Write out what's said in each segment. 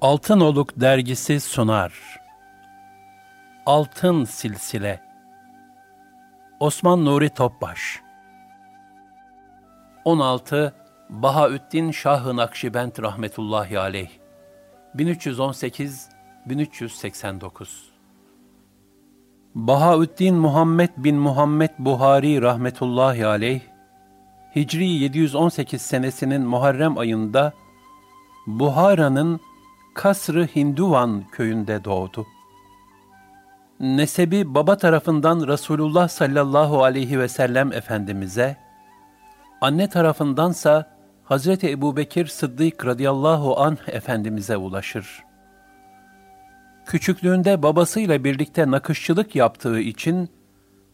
Altınoluk dergisi sunar. Altın Silsile. Osman Nuri Topbaş. 16 Bahaüddin Şah-ı Nakşibend rahmetullahi aleyh. 1318 1389 Bahaüddin Muhammed bin Muhammed Buhari rahmetullahi aleyh Hicri 718 senesinin Muharrem ayında Buhara'nın Kasr-ı Hinduvan köyünde doğdu. Nesebi baba tarafından Resulullah sallallahu aleyhi ve sellem Efendimiz'e, anne tarafındansa Hazreti Ebubekir Sıddık radıyallahu anh Efendimiz'e ulaşır. Küçüklüğünde babasıyla birlikte nakışçılık yaptığı için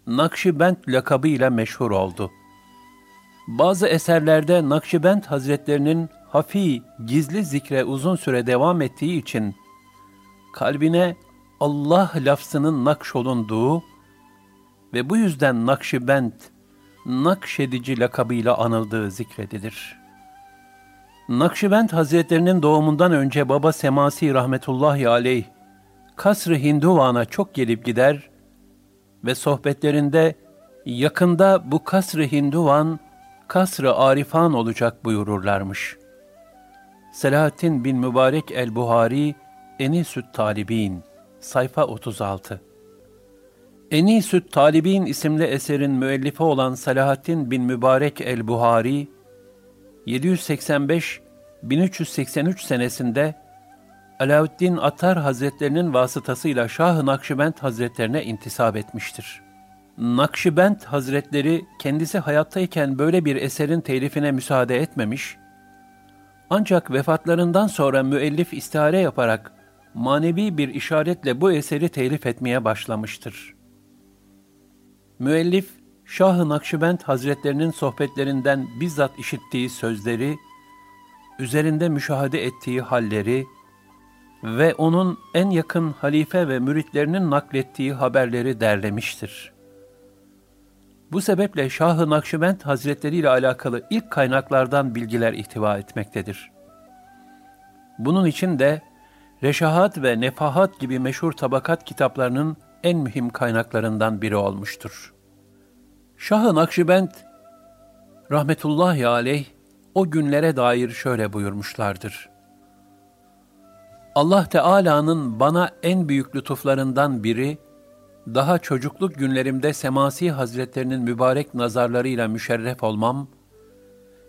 Nakşibend lakabıyla meşhur oldu. Bazı eserlerde Nakşibend Hazretlerinin hafi, gizli zikre uzun süre devam ettiği için kalbine Allah lafzının nakşolunduğu ve bu yüzden Nakşibend, Nakşedici lakabıyla anıldığı zikredilir. Nakşibend Hazretlerinin doğumundan önce baba Semasi rahmetullahi aleyh, Kasr-ı Hinduvan'a çok gelip gider ve sohbetlerinde yakında bu Kasr-ı Hinduvan, Kasr-ı Arifan olacak buyururlarmış.'' Selahattin bin Mübarek el-Buhari, Enisüt Talibin, sayfa 36 Enisüt Talibin isimli eserin müellifi olan Selahattin bin Mübarek el-Buhari, 785-1383 senesinde Alaaddin Attar Hazretlerinin vasıtasıyla Şah-ı Nakşibend Hazretlerine intisap etmiştir. Nakşibend Hazretleri kendisi hayattayken böyle bir eserin telifine müsaade etmemiş, ancak vefatlarından sonra müellif istihare yaparak manevi bir işaretle bu eseri telif etmeye başlamıştır. Müellif, Şah-ı Nakşibend Hazretlerinin sohbetlerinden bizzat işittiği sözleri, üzerinde müşahede ettiği halleri ve onun en yakın halife ve müritlerinin naklettiği haberleri derlemiştir. Bu sebeple Şah-ı Nakşibend Hazretleri ile alakalı ilk kaynaklardan bilgiler ihtiva etmektedir. Bunun için de Reşahat ve Nefahat gibi meşhur tabakat kitaplarının en mühim kaynaklarından biri olmuştur. Şah-ı Nakşibend rahmetullahi aleyh o günlere dair şöyle buyurmuşlardır. Allah Teala'nın bana en büyük lütuflarından biri, daha çocukluk günlerimde Semasi Hazretlerinin mübarek nazarlarıyla müşerref olmam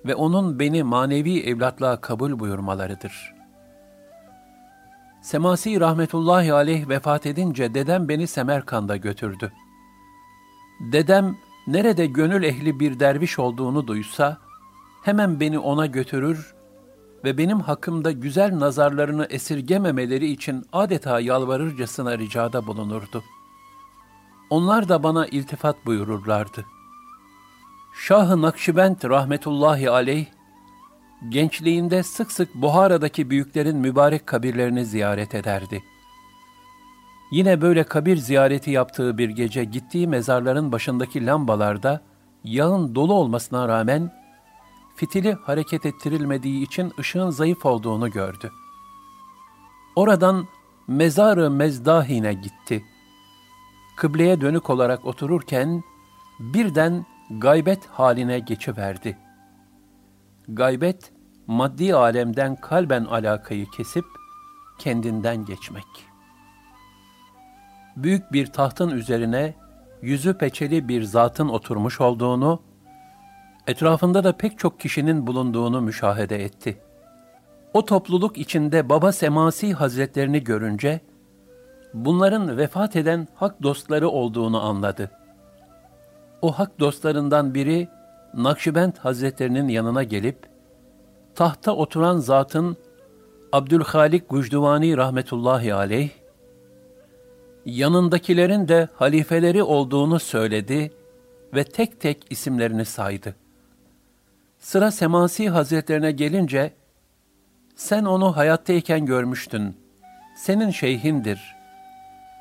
ve onun beni manevi evlatlığa kabul buyurmalarıdır. Semasi rahmetullahi aleyh vefat edince dedem beni Semerkand'a götürdü. Dedem nerede gönül ehli bir derviş olduğunu duysa, hemen beni ona götürür ve benim hakkımda güzel nazarlarını esirgememeleri için adeta yalvarırcasına ricada bulunurdu.'' Onlar da bana iltifat buyururlardı. Şah-ı Nakşibend rahmetullahi aleyh, gençliğinde sık sık Buhara'daki büyüklerin mübarek kabirlerini ziyaret ederdi. Yine böyle kabir ziyareti yaptığı bir gece gittiği mezarların başındaki lambalarda yağın dolu olmasına rağmen fitili hareket ettirilmediği için ışığın zayıf olduğunu gördü. Oradan mezarı mezdahine gitti.'' Kıbleye dönük olarak otururken birden gaybet haline geçiverdi. Gaybet, maddi alemden kalben alakayı kesip kendinden geçmek. Büyük bir tahtın üzerine yüzü peçeli bir zatın oturmuş olduğunu, etrafında da pek çok kişinin bulunduğunu müşahede etti. O topluluk içinde Baba Semasi Hazretlerini görünce, bunların vefat eden hak dostları olduğunu anladı. O hak dostlarından biri Nakşibend Hazretlerinin yanına gelip tahta oturan zatın Abdülhalik Gucduvani rahmetullahi aleyh yanındakilerin de halifeleri olduğunu söyledi ve tek tek isimlerini saydı. Sıra Semasi Hazretlerine gelince, sen onu hayattayken görmüştün, senin şeyhindir,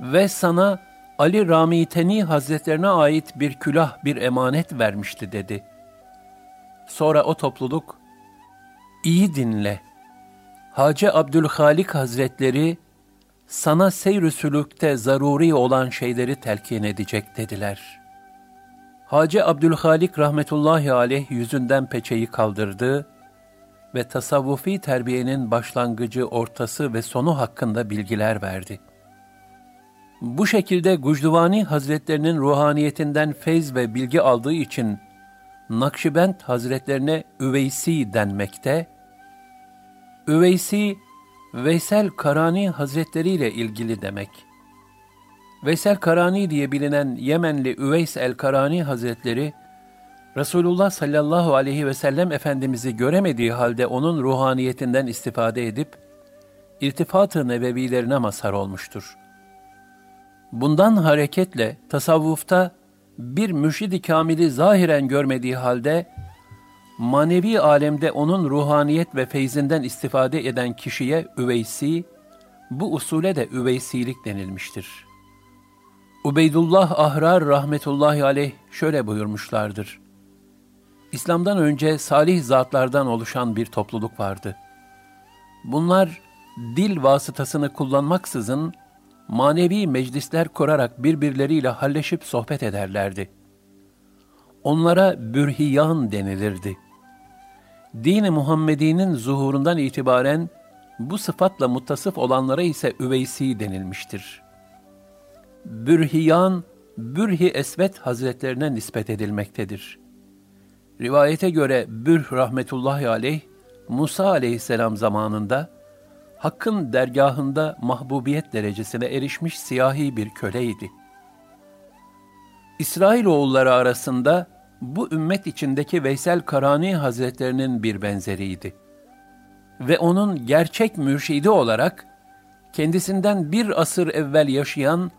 ve sana Ali Ramiteni Hazretlerine ait bir külah bir emanet vermişti dedi. Sonra o topluluk, iyi dinle, Hacı Abdülhalik Hazretleri, sana seyr-i sülükte zaruri olan şeyleri telkin edecek dediler. Hacı Abdülhalik rahmetullahi aleyh yüzünden peçeyi kaldırdı ve tasavvufi terbiyenin başlangıcı, ortası ve sonu hakkında bilgiler verdi. Bu şekilde Gucduvani Hazretlerinin ruhaniyetinden feyz ve bilgi aldığı için Nakşibend Hazretlerine Üveysi denmekte, Üveysi, Veysel Karani Hazretleri ile ilgili demek. Veysel Karani diye bilinen Yemenli Üveys el-Karani Hazretleri, Resulullah sallallahu aleyhi ve sellem Efendimiz'i göremediği halde onun ruhaniyetinden istifade edip, irtifat-ı nebevilerine mazhar olmuştur. Bundan hareketle tasavvufta bir mürşid-i kamili zahiren görmediği halde, manevi alemde onun ruhaniyet ve feyzinden istifade eden kişiye üveysi, bu usule de üveysilik denilmiştir. Ubeydullah Ahrar rahmetullahi aleyh şöyle buyurmuşlardır. İslam'dan önce salih zatlardan oluşan bir topluluk vardı. Bunlar dil vasıtasını kullanmaksızın manevi meclisler kurarak birbirleriyle halleşip sohbet ederlerdi. Onlara bürhiyan denilirdi. Din-i Muhammedi'nin zuhurundan itibaren bu sıfatla muttasıf olanlara ise üveysi denilmiştir. Bürhiyan, Bürhi Esvet Hazretlerine nispet edilmektedir. Rivayete göre Bürh rahmetullahi aleyh, Musa aleyhisselam zamanında, Hakk'ın dergahında mahbubiyet derecesine erişmiş siyahi bir köleydi. İsrailoğulları arasında bu ümmet içindeki Veysel Karani Hazretlerinin bir benzeriydi. Ve onun gerçek mürşidi olarak kendisinden bir asır evvel yaşayan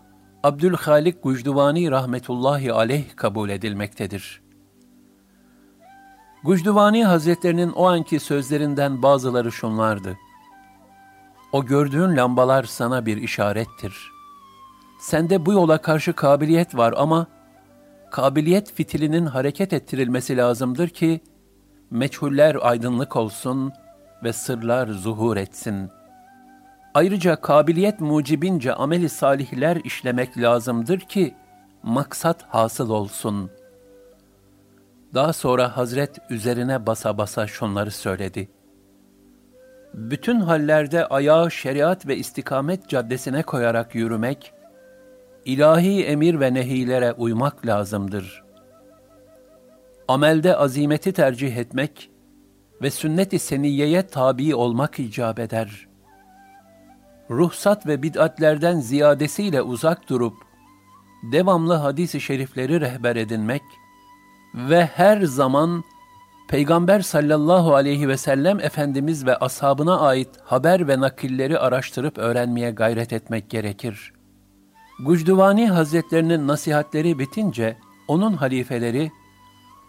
Abdülhalik Gucduvani rahmetullahi aleyh kabul edilmektedir. Gucduvani Hazretlerinin o anki sözlerinden bazıları şunlardı. O gördüğün lambalar sana bir işarettir. Sende bu yola karşı kabiliyet var ama kabiliyet fitilinin hareket ettirilmesi lazımdır ki meçhuller aydınlık olsun ve sırlar zuhur etsin. Ayrıca kabiliyet mucibince ameli salihler işlemek lazımdır ki maksat hasıl olsun. Daha sonra Hazret üzerine basa basa şunları söyledi bütün hallerde ayağı şeriat ve istikamet caddesine koyarak yürümek, ilahi emir ve nehilere uymak lazımdır. Amelde azimeti tercih etmek ve sünnet-i seniyeye tabi olmak icap eder. Ruhsat ve bid'atlerden ziyadesiyle uzak durup, devamlı hadis-i şerifleri rehber edinmek ve her zaman Peygamber sallallahu aleyhi ve sellem Efendimiz ve ashabına ait haber ve nakilleri araştırıp öğrenmeye gayret etmek gerekir. Gucduvani Hazretlerinin nasihatleri bitince onun halifeleri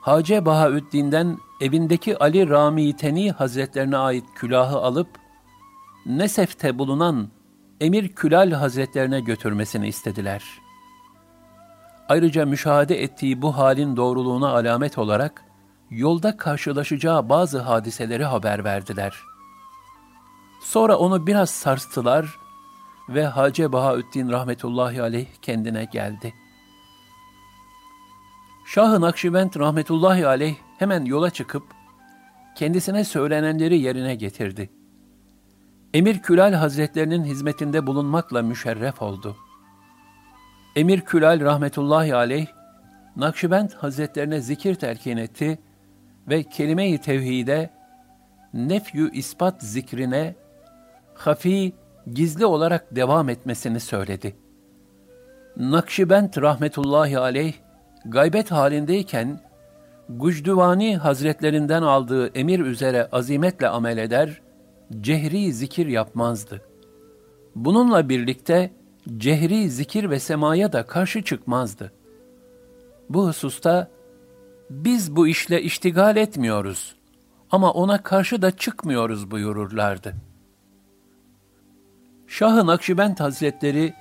Hace Bahaüddin'den evindeki Ali Rami Teni Hazretlerine ait külahı alıp Nesef'te bulunan Emir Külal Hazretlerine götürmesini istediler. Ayrıca müşahede ettiği bu halin doğruluğuna alamet olarak yolda karşılaşacağı bazı hadiseleri haber verdiler. Sonra onu biraz sarstılar ve Hacı Bahaüddin rahmetullahi aleyh kendine geldi. Şah-ı Nakşibend rahmetullahi aleyh hemen yola çıkıp kendisine söylenenleri yerine getirdi. Emir Külal Hazretlerinin hizmetinde bulunmakla müşerref oldu. Emir Külal rahmetullahi aleyh, Nakşibend Hazretlerine zikir telkin etti ve kelime-i tevhide, nefyü ispat zikrine, hafi, gizli olarak devam etmesini söyledi. Nakşibend rahmetullahi aleyh, gaybet halindeyken, Gucduvani hazretlerinden aldığı emir üzere azimetle amel eder, cehri zikir yapmazdı. Bununla birlikte cehri zikir ve semaya da karşı çıkmazdı. Bu hususta biz bu işle iştigal etmiyoruz ama ona karşı da çıkmıyoruz buyururlardı. Şah-ı Nakşibend Hazretleri,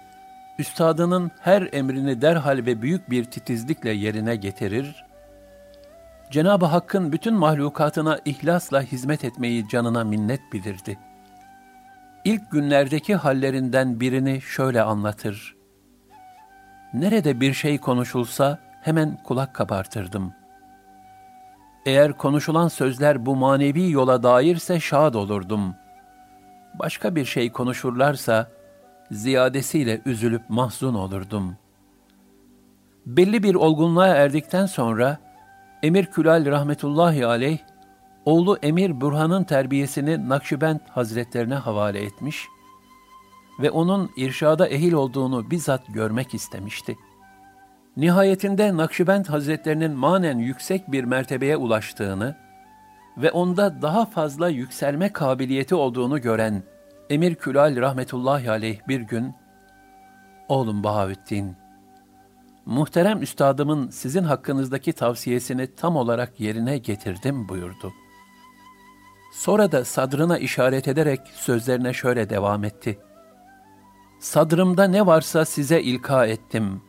üstadının her emrini derhal ve büyük bir titizlikle yerine getirir, Cenab-ı Hakk'ın bütün mahlukatına ihlasla hizmet etmeyi canına minnet bilirdi. ilk günlerdeki hallerinden birini şöyle anlatır. Nerede bir şey konuşulsa hemen kulak kabartırdım. Eğer konuşulan sözler bu manevi yola dairse şad olurdum. Başka bir şey konuşurlarsa ziyadesiyle üzülüp mahzun olurdum. Belli bir olgunluğa erdikten sonra Emir Külal rahmetullahi aleyh oğlu Emir Burhan'ın terbiyesini Nakşibend Hazretlerine havale etmiş ve onun irşada ehil olduğunu bizzat görmek istemişti. Nihayetinde Nakşibend Hazretlerinin manen yüksek bir mertebeye ulaştığını ve onda daha fazla yükselme kabiliyeti olduğunu gören Emir Külal rahmetullahi aleyh bir gün, Oğlum Bahaüddin, muhterem üstadımın sizin hakkınızdaki tavsiyesini tam olarak yerine getirdim buyurdu. Sonra da sadrına işaret ederek sözlerine şöyle devam etti. Sadrımda ne varsa size ilka ettim.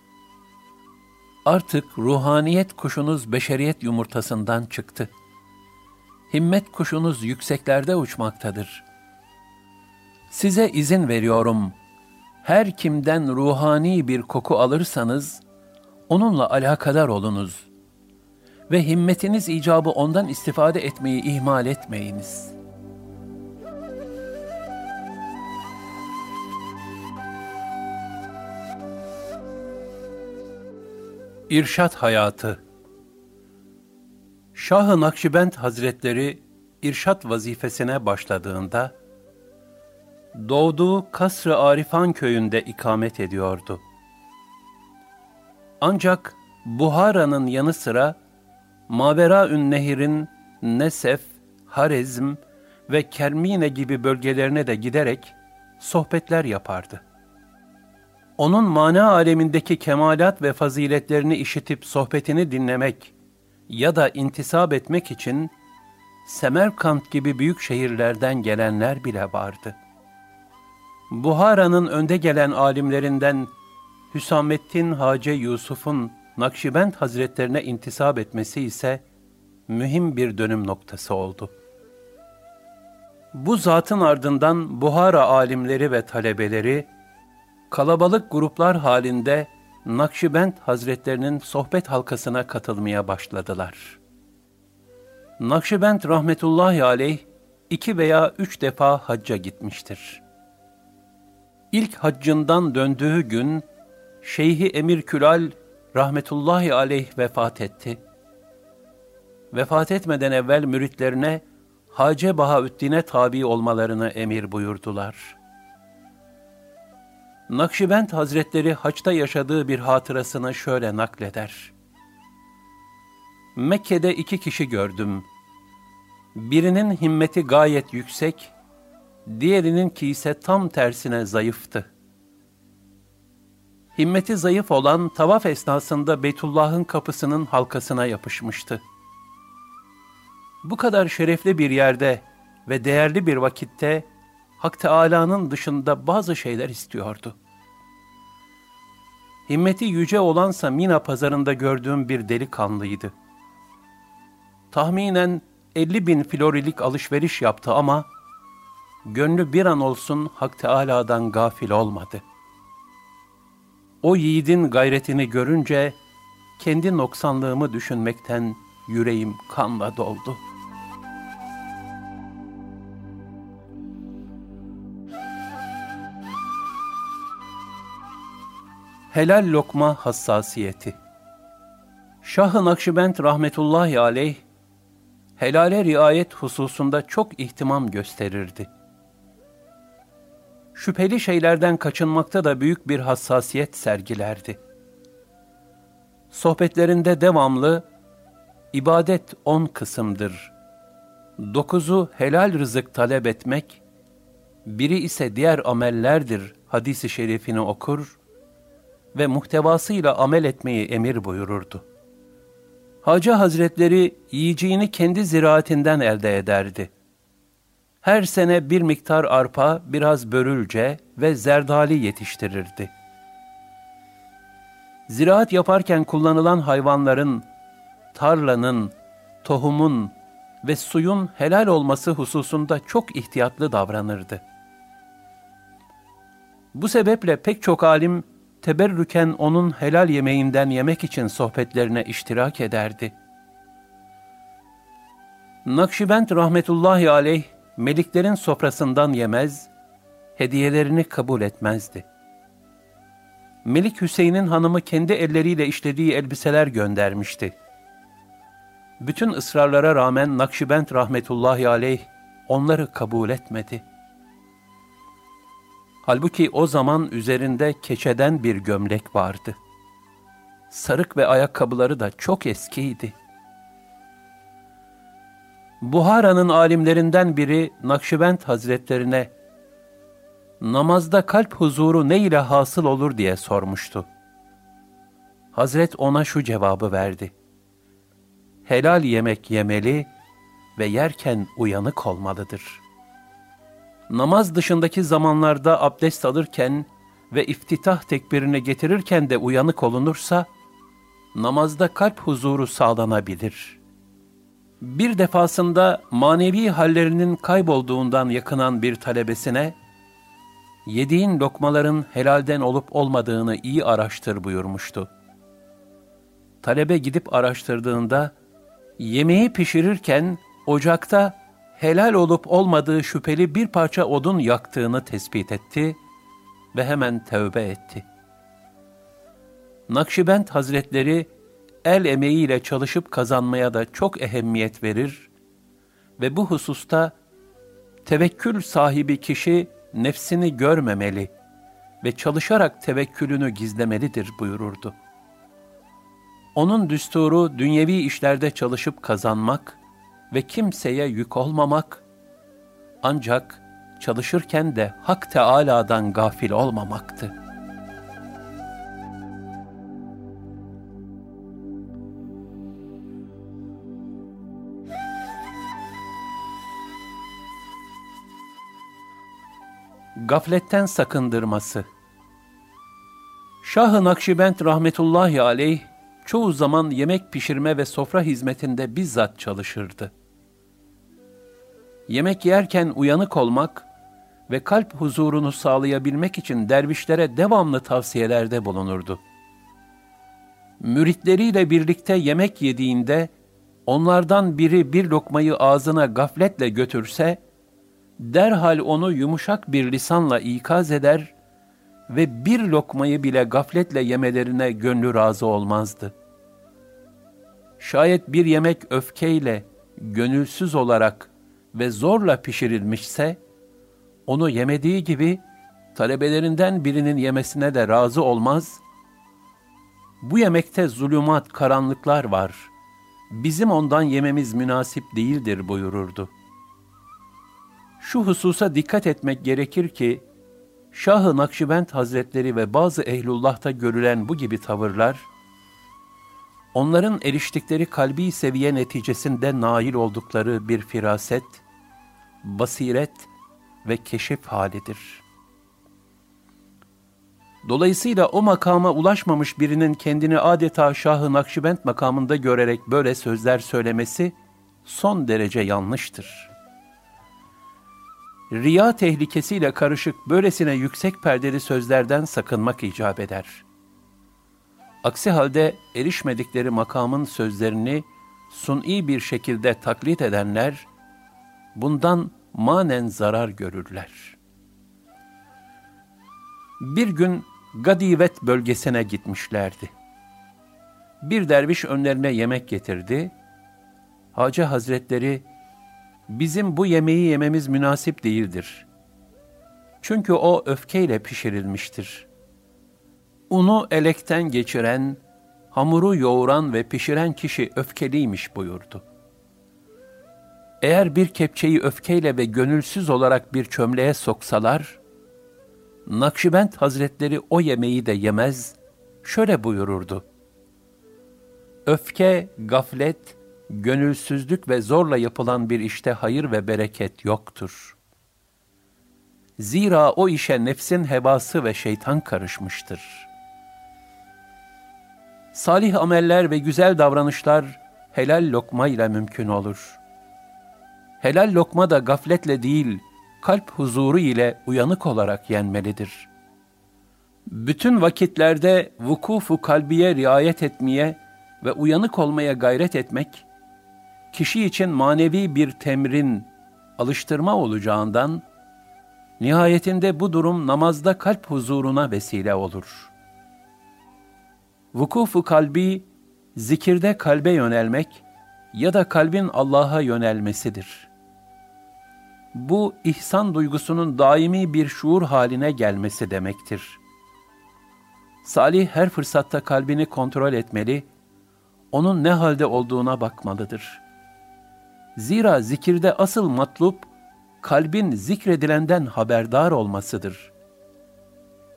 Artık ruhaniyet kuşunuz beşeriyet yumurtasından çıktı. Himmet kuşunuz yükseklerde uçmaktadır. Size izin veriyorum. Her kimden ruhani bir koku alırsanız, onunla alakadar olunuz. Ve himmetiniz icabı ondan istifade etmeyi ihmal etmeyiniz. İrşat Hayatı Şah-ı Nakşibend Hazretleri irşat vazifesine başladığında, doğduğu Kasr-ı Arifan köyünde ikamet ediyordu. Ancak Buhara'nın yanı sıra Mavera-ün Nehir'in Nesef, Harezm ve Kermine gibi bölgelerine de giderek sohbetler yapardı. Onun mana alemindeki kemalat ve faziletlerini işitip sohbetini dinlemek ya da intisap etmek için Semerkant gibi büyük şehirlerden gelenler bile vardı. Buhara'nın önde gelen alimlerinden Hüsamettin Hace Yusuf'un Nakşibend Hazretlerine intisap etmesi ise mühim bir dönüm noktası oldu. Bu zatın ardından Buhara alimleri ve talebeleri kalabalık gruplar halinde Nakşibend Hazretlerinin sohbet halkasına katılmaya başladılar. Nakşibend rahmetullahi aleyh iki veya üç defa hacca gitmiştir. İlk haccından döndüğü gün Şeyhi Emir Külal rahmetullahi aleyh vefat etti. Vefat etmeden evvel müritlerine Hace Bahaüddin'e tabi olmalarını emir buyurdular. Nakşibend Hazretleri haçta yaşadığı bir hatırasını şöyle nakleder. Mekke'de iki kişi gördüm. Birinin himmeti gayet yüksek, diğerinin ki ise tam tersine zayıftı. Himmeti zayıf olan tavaf esnasında Beytullah'ın kapısının halkasına yapışmıştı. Bu kadar şerefli bir yerde ve değerli bir vakitte Hak Teâlâ'nın dışında bazı şeyler istiyordu. Himmeti yüce olansa Mina pazarında gördüğüm bir delikanlıydı. Tahminen 50 bin florilik alışveriş yaptı ama gönlü bir an olsun Hak Teâlâ'dan gafil olmadı. O yiğidin gayretini görünce kendi noksanlığımı düşünmekten yüreğim kanla doldu.'' Helal lokma hassasiyeti Şah-ı Nakşibend rahmetullahi aleyh, helale riayet hususunda çok ihtimam gösterirdi. Şüpheli şeylerden kaçınmakta da büyük bir hassasiyet sergilerdi. Sohbetlerinde devamlı, ibadet on kısımdır. Dokuzu helal rızık talep etmek, biri ise diğer amellerdir hadisi şerifini okur ve muhtevasıyla amel etmeyi emir buyururdu. Hacı Hazretleri yiyeceğini kendi ziraatinden elde ederdi. Her sene bir miktar arpa, biraz börülce ve zerdali yetiştirirdi. Ziraat yaparken kullanılan hayvanların, tarlanın, tohumun ve suyun helal olması hususunda çok ihtiyatlı davranırdı. Bu sebeple pek çok alim teberrüken onun helal yemeğinden yemek için sohbetlerine iştirak ederdi. Nakşibend rahmetullahi aleyh meliklerin sofrasından yemez, hediyelerini kabul etmezdi. Melik Hüseyin'in hanımı kendi elleriyle işlediği elbiseler göndermişti. Bütün ısrarlara rağmen Nakşibend rahmetullahi aleyh onları kabul etmedi. Halbuki o zaman üzerinde keçeden bir gömlek vardı. Sarık ve ayakkabıları da çok eskiydi. Buhara'nın alimlerinden biri Nakşibend Hazretlerine namazda kalp huzuru ne ile hasıl olur diye sormuştu. Hazret ona şu cevabı verdi. Helal yemek yemeli ve yerken uyanık olmalıdır. Namaz dışındaki zamanlarda abdest alırken ve iftitah tekbirini getirirken de uyanık olunursa, namazda kalp huzuru sağlanabilir. Bir defasında manevi hallerinin kaybolduğundan yakınan bir talebesine, yediğin lokmaların helalden olup olmadığını iyi araştır buyurmuştu. Talebe gidip araştırdığında, yemeği pişirirken ocakta helal olup olmadığı şüpheli bir parça odun yaktığını tespit etti ve hemen tövbe etti. Nakşibend Hazretleri, el emeğiyle çalışıp kazanmaya da çok ehemmiyet verir ve bu hususta tevekkül sahibi kişi nefsini görmemeli ve çalışarak tevekkülünü gizlemelidir buyururdu. Onun düsturu dünyevi işlerde çalışıp kazanmak ve kimseye yük olmamak, ancak çalışırken de Hak Teâlâ'dan gafil olmamaktı.'' Gafletten sakındırması Şah-ı Nakşibend rahmetullahi aleyh çoğu zaman yemek pişirme ve sofra hizmetinde bizzat çalışırdı. Yemek yerken uyanık olmak ve kalp huzurunu sağlayabilmek için dervişlere devamlı tavsiyelerde bulunurdu. Müritleriyle birlikte yemek yediğinde onlardan biri bir lokmayı ağzına gafletle götürse, derhal onu yumuşak bir lisanla ikaz eder ve bir lokmayı bile gafletle yemelerine gönlü razı olmazdı. Şayet bir yemek öfkeyle, gönülsüz olarak ve zorla pişirilmişse, onu yemediği gibi talebelerinden birinin yemesine de razı olmaz, bu yemekte zulümat, karanlıklar var, bizim ondan yememiz münasip değildir buyururdu. Şu hususa dikkat etmek gerekir ki, Şah-ı Nakşibend Hazretleri ve bazı ehlullah'ta görülen bu gibi tavırlar, onların eriştikleri kalbi seviye neticesinde nail oldukları bir firaset, basiret ve keşif halidir. Dolayısıyla o makama ulaşmamış birinin kendini adeta Şah-ı Nakşibend makamında görerek böyle sözler söylemesi son derece yanlıştır.'' riya tehlikesiyle karışık böylesine yüksek perdeli sözlerden sakınmak icap eder. Aksi halde erişmedikleri makamın sözlerini suni bir şekilde taklit edenler, bundan manen zarar görürler. Bir gün Gadivet bölgesine gitmişlerdi. Bir derviş önlerine yemek getirdi. Hacı Hazretleri bizim bu yemeği yememiz münasip değildir. Çünkü o öfkeyle pişirilmiştir. Unu elekten geçiren, hamuru yoğuran ve pişiren kişi öfkeliymiş buyurdu. Eğer bir kepçeyi öfkeyle ve gönülsüz olarak bir çömleğe soksalar, Nakşibend Hazretleri o yemeği de yemez, şöyle buyururdu. Öfke, gaflet, gönülsüzlük ve zorla yapılan bir işte hayır ve bereket yoktur. Zira o işe nefsin hevası ve şeytan karışmıştır. Salih ameller ve güzel davranışlar helal lokma ile mümkün olur. Helal lokma da gafletle değil, kalp huzuru ile uyanık olarak yenmelidir. Bütün vakitlerde vukufu kalbiye riayet etmeye ve uyanık olmaya gayret etmek, kişi için manevi bir temrin, alıştırma olacağından, nihayetinde bu durum namazda kalp huzuruna vesile olur. Vukufu kalbi, zikirde kalbe yönelmek ya da kalbin Allah'a yönelmesidir. Bu, ihsan duygusunun daimi bir şuur haline gelmesi demektir. Salih her fırsatta kalbini kontrol etmeli, onun ne halde olduğuna bakmalıdır. Zira zikirde asıl matlup, kalbin zikredilenden haberdar olmasıdır.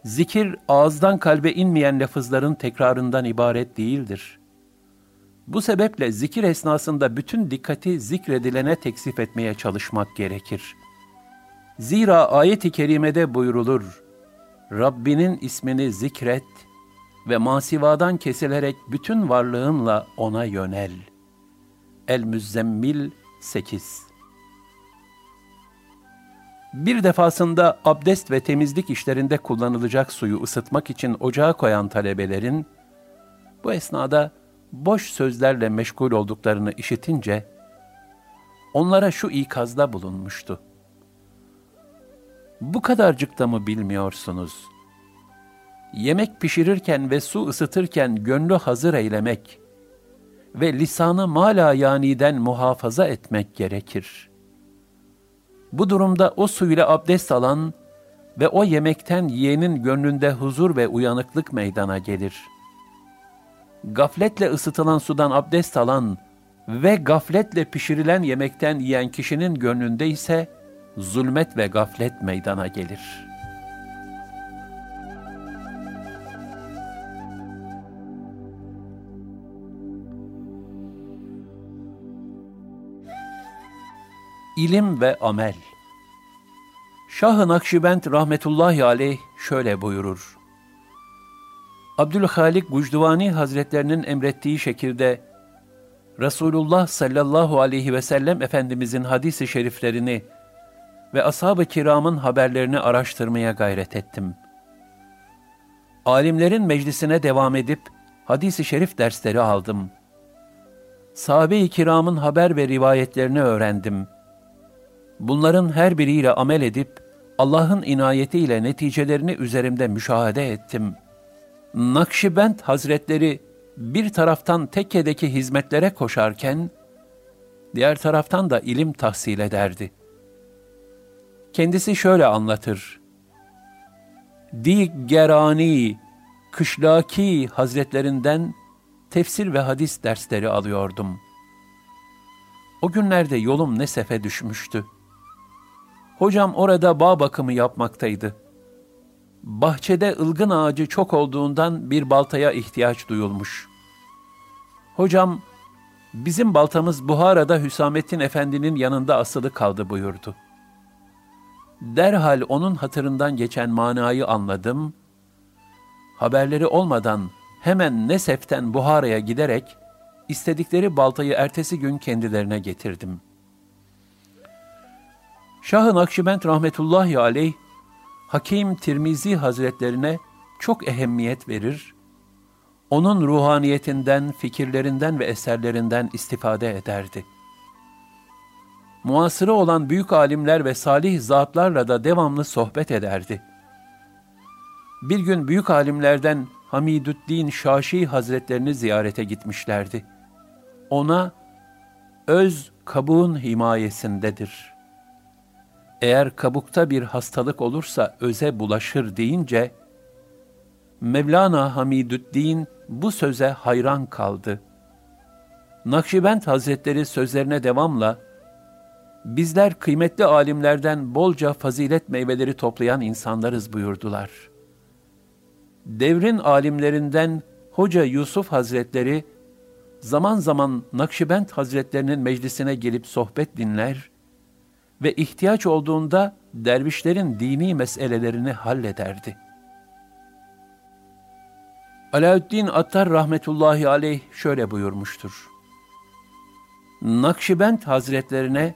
Zikir, ağızdan kalbe inmeyen lafızların tekrarından ibaret değildir. Bu sebeple zikir esnasında bütün dikkati zikredilene teksif etmeye çalışmak gerekir. Zira ayet-i kerimede buyrulur, Rabbinin ismini zikret ve masivadan kesilerek bütün varlığınla ona yönel. El-Müzzemmil 8 Bir defasında abdest ve temizlik işlerinde kullanılacak suyu ısıtmak için ocağa koyan talebelerin, bu esnada boş sözlerle meşgul olduklarını işitince, onlara şu ikazda bulunmuştu. Bu kadarcık da mı bilmiyorsunuz? Yemek pişirirken ve su ısıtırken gönlü hazır eylemek ve lisanı mala yaniden muhafaza etmek gerekir. Bu durumda o suyla abdest alan ve o yemekten yiyenin gönlünde huzur ve uyanıklık meydana gelir. Gafletle ısıtılan sudan abdest alan ve gafletle pişirilen yemekten yiyen kişinin gönlünde ise zulmet ve gaflet meydana gelir.'' İlim ve amel. Şah-ı Nakşibend rahmetullahi aleyh şöyle buyurur. Abdülhalik Gucduvani Hazretlerinin emrettiği şekilde Resulullah sallallahu aleyhi ve sellem Efendimizin hadisi şeriflerini ve ashab-ı kiramın haberlerini araştırmaya gayret ettim. Alimlerin meclisine devam edip hadisi şerif dersleri aldım. Sahabe-i kiramın haber ve rivayetlerini öğrendim.'' Bunların her biriyle amel edip Allah'ın inayetiyle neticelerini üzerimde müşahede ettim. Nakşibend Hazretleri bir taraftan tekkedeki hizmetlere koşarken, diğer taraftan da ilim tahsil ederdi. Kendisi şöyle anlatır. Diggerani, Kışlaki Hazretlerinden tefsir ve hadis dersleri alıyordum. O günlerde yolum ne sefe düşmüştü.'' Hocam orada bağ bakımı yapmaktaydı. Bahçede ılgın ağacı çok olduğundan bir baltaya ihtiyaç duyulmuş. Hocam, bizim baltamız Buhara'da Hüsamettin Efendi'nin yanında asılı kaldı buyurdu. Derhal onun hatırından geçen manayı anladım. Haberleri olmadan hemen Nesef'ten Buhara'ya giderek istedikleri baltayı ertesi gün kendilerine getirdim.'' Şah-ı rahmetullahi aleyh, Hakim Tirmizi Hazretlerine çok ehemmiyet verir, onun ruhaniyetinden, fikirlerinden ve eserlerinden istifade ederdi. Muasırı olan büyük alimler ve salih zatlarla da devamlı sohbet ederdi. Bir gün büyük alimlerden Hamidüddin Şaşi Hazretlerini ziyarete gitmişlerdi. Ona, öz kabuğun himayesindedir.'' Eğer kabukta bir hastalık olursa öze bulaşır deyince, Mevlana Hamidüddin bu söze hayran kaldı. Nakşibend Hazretleri sözlerine devamla, bizler kıymetli alimlerden bolca fazilet meyveleri toplayan insanlarız buyurdular. Devrin alimlerinden Hoca Yusuf Hazretleri, zaman zaman Nakşibend Hazretlerinin meclisine gelip sohbet dinler, ve ihtiyaç olduğunda dervişlerin dini meselelerini hallederdi. Alaaddin Attar rahmetullahi aleyh şöyle buyurmuştur. Nakşibend Hazretlerine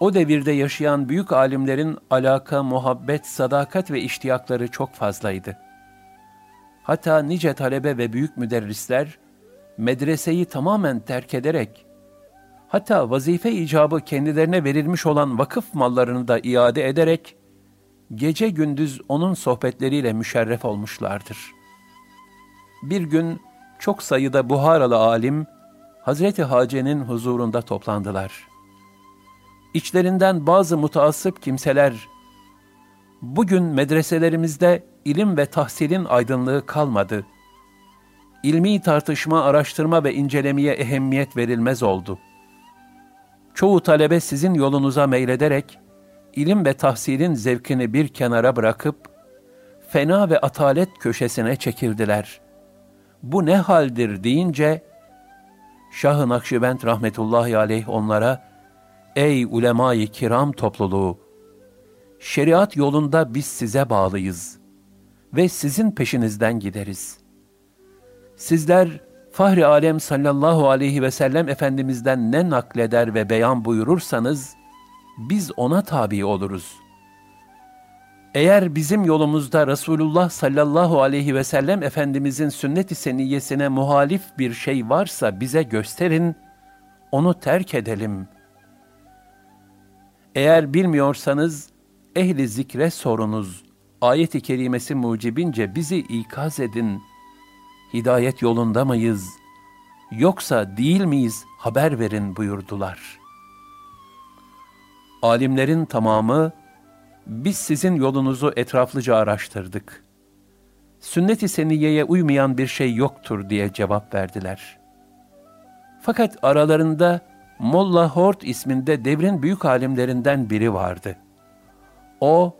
o devirde yaşayan büyük alimlerin alaka, muhabbet, sadakat ve iştiyakları çok fazlaydı. Hatta nice talebe ve büyük müderrisler medreseyi tamamen terk ederek hatta vazife icabı kendilerine verilmiş olan vakıf mallarını da iade ederek gece gündüz onun sohbetleriyle müşerref olmuşlardır. Bir gün çok sayıda Buharalı alim Hazreti Hace'nin huzurunda toplandılar. İçlerinden bazı mutaassıp kimseler bugün medreselerimizde ilim ve tahsilin aydınlığı kalmadı. İlmi tartışma, araştırma ve incelemeye ehemmiyet verilmez oldu. Çoğu talebe sizin yolunuza meylederek, ilim ve tahsilin zevkini bir kenara bırakıp, fena ve atalet köşesine çekildiler. Bu ne haldir deyince, Şah-ı Nakşibend rahmetullahi aleyh onlara, Ey ulemayı kiram topluluğu! Şeriat yolunda biz size bağlıyız ve sizin peşinizden gideriz. Sizler Fahri Alem sallallahu aleyhi ve sellem Efendimiz'den ne nakleder ve beyan buyurursanız, biz ona tabi oluruz. Eğer bizim yolumuzda Resulullah sallallahu aleyhi ve sellem Efendimizin sünnet-i seniyyesine muhalif bir şey varsa bize gösterin, onu terk edelim. Eğer bilmiyorsanız, ehli zikre sorunuz. Ayet-i kerimesi mucibince bizi ikaz edin. Hidayet yolunda mıyız? Yoksa değil miyiz? Haber verin buyurdular. Alimlerin tamamı, biz sizin yolunuzu etraflıca araştırdık. Sünnet-i seniyeye uymayan bir şey yoktur diye cevap verdiler. Fakat aralarında Molla Hort isminde devrin büyük alimlerinden biri vardı. O,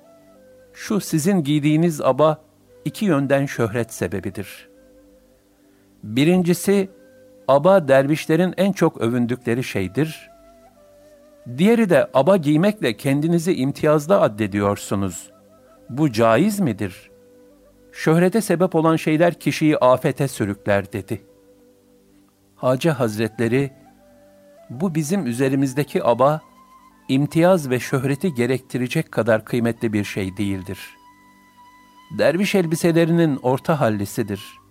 şu sizin giydiğiniz aba iki yönden şöhret sebebidir. Birincisi, aba dervişlerin en çok övündükleri şeydir. Diğeri de aba giymekle kendinizi imtiyazda addediyorsunuz. Bu caiz midir? Şöhrete sebep olan şeyler kişiyi afete sürükler dedi. Hacı Hazretleri, bu bizim üzerimizdeki aba, imtiyaz ve şöhreti gerektirecek kadar kıymetli bir şey değildir. Derviş elbiselerinin orta hallisidir.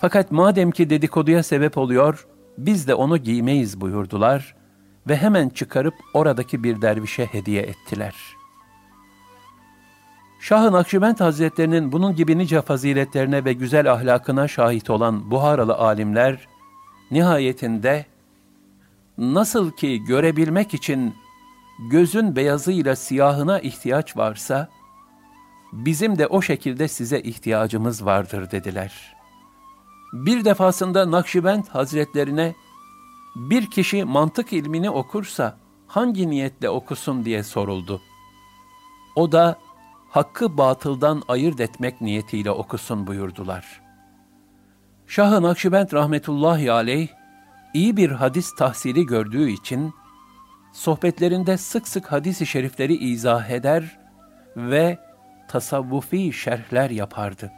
Fakat madem ki dedikoduya sebep oluyor, biz de onu giymeyiz buyurdular ve hemen çıkarıp oradaki bir dervişe hediye ettiler. Şah-ı Hazretlerinin bunun gibi nice faziletlerine ve güzel ahlakına şahit olan Buharalı alimler, nihayetinde nasıl ki görebilmek için gözün beyazıyla siyahına ihtiyaç varsa, bizim de o şekilde size ihtiyacımız vardır dediler. Bir defasında Nakşibend Hazretlerine, bir kişi mantık ilmini okursa hangi niyetle okusun diye soruldu. O da hakkı batıldan ayırt etmek niyetiyle okusun buyurdular. Şah-ı Nakşibend rahmetullahi aleyh, iyi bir hadis tahsili gördüğü için, sohbetlerinde sık sık hadis-i şerifleri izah eder ve tasavvufi şerhler yapardı.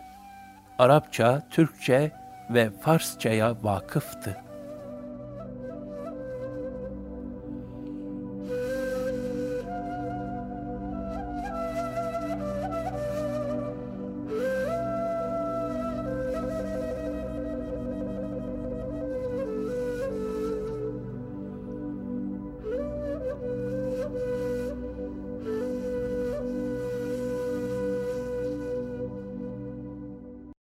Arapça, Türkçe ve Farsçaya vakıftı.